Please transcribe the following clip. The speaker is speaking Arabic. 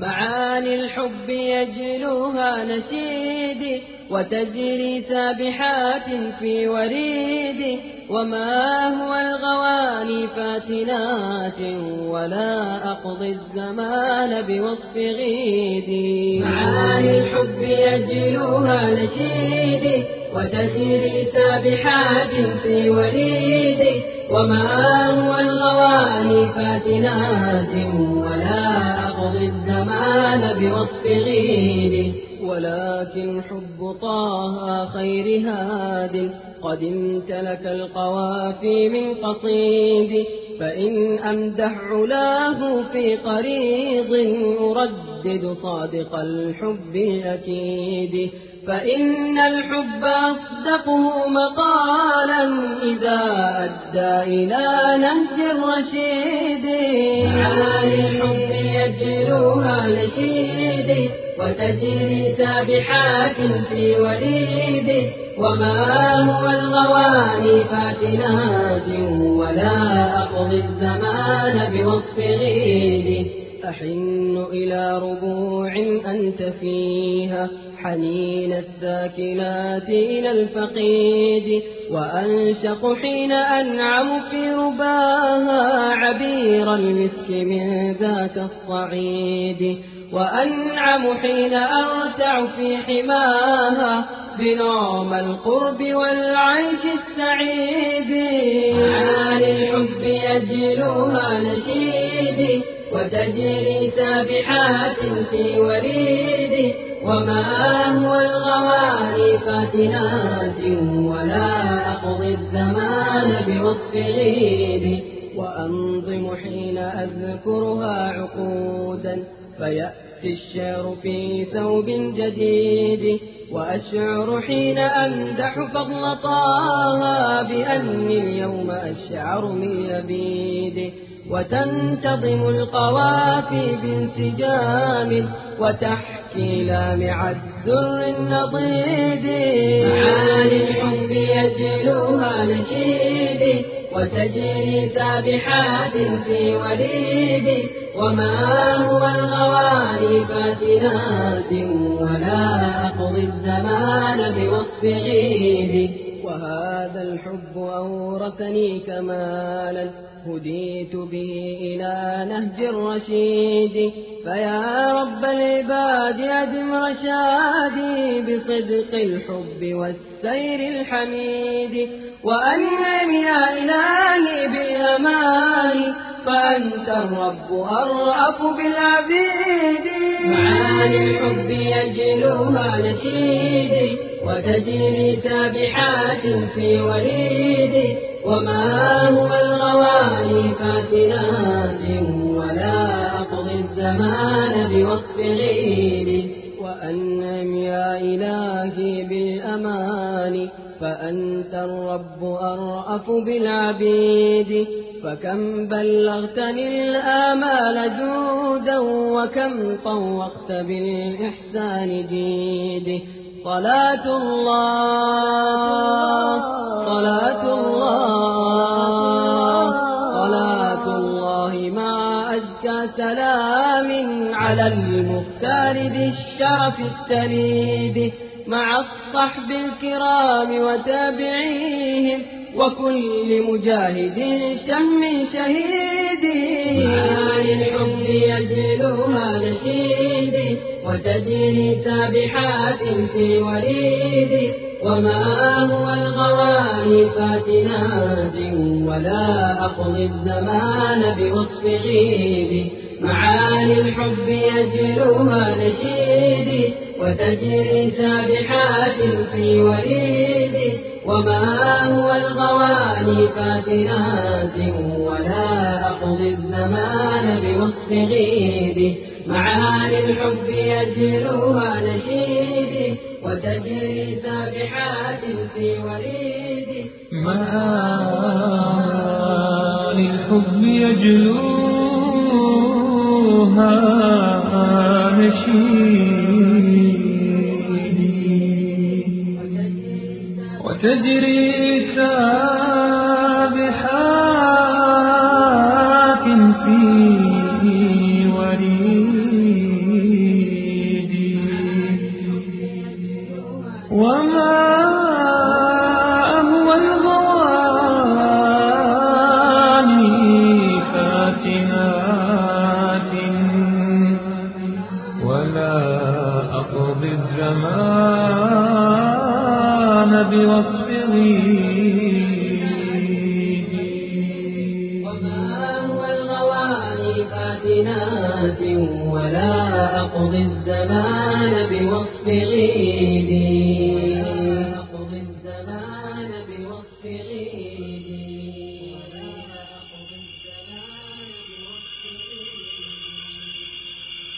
معاني الحب يجلوها نشيدي وتجري سابحات في وريدي وما هو الغواني فاتنات ولا أقضي الزمان بوصف غيدي معاني الحب يجلوها نشيدي وتجري سابحات في وريدي وما هو الغواني فاتنات ولا أقضي الزمان بوصف غيدي ولكن حب طه خير هاد قد امتلك القوافي من قصيد. فإن أمدح علاه في قريض أردد صادق الحب الأكيد فإن الحب أصدقه مقالا إذا أدى إلى نهج الرشيد. معاني الحب يجلوها نشيد وتجري سابحات في وريد وما هو الغواني فاتنات ولا أقضي الزمان بوصف غيد. أحن إلى ربوع أنت فيها حنين الساكنات إلى الفقيد. وأنشق حين أنعم في رباها عبير المسك من ذاك الصعيد. وأنعم حين أرتع في حماها بنعم القرب والعيش السعيد. معاني الحب يجلوها نشيدي وتجري سابحات في وريد. وما هو الغواني فاتنات ولا أقضي الزمان بوصف غيد وأنظم حين أذكرها عقودا فيأتي الشعر في ثوب جديد وأشعر حين أمدح فضل طه بأني اليوم أشعر من لبيد. وتنتظم القوافي بانسجام وتحكي لامع الدر النضيد. معاني الحب يجلوها نشيد. وتجري سابحات في وليد وما هو الغواني فاتنات ولا أقضي الزمان بوصف غيد وهذا الحب أورثني كمالا هديت به إلى نهج الرشيد فيا رب العباد أدم رشادي بصدق الحب والسير الحميد وأنعم يا إلهي بالأمان فأنت الرب أرأف بالعبيد معاني الحب يجلوها نشيدي وتجري سابحات في وريد وما هو الغواني فاتنات ولا أقضي الزمان بوصف غيري وأنعم يا إلهي بالأمان فأنت الرب أرأف بالعبيد. فكم بلغتني الآمال جودا وكم طوقت بالإحسان جيد. صلاة الله صلاة الله صلاة الله مع أزكى سلام على المختار ذي الشرف التليد مع الصحب الكرام وتابعيهم وكل مجاهد شهم شهيد. معاني الحب يجلوها نشيدي وتجري سابحات في وريد وما هو الغواني فاتنات ولا أقضي الزمان بوصف غيدي معاني الحب يجلوها نشيدي وتجري سابحات في وريد وما هو الغواني فاتنات ولا أقضي الزمان بوصف غيدي معاني الحب يجلوها نشيدي وتجري سابحات في وريدي معاني الحب يجلوها نشيدي وتجري سابحات تقضي الزمان بوصف غيدي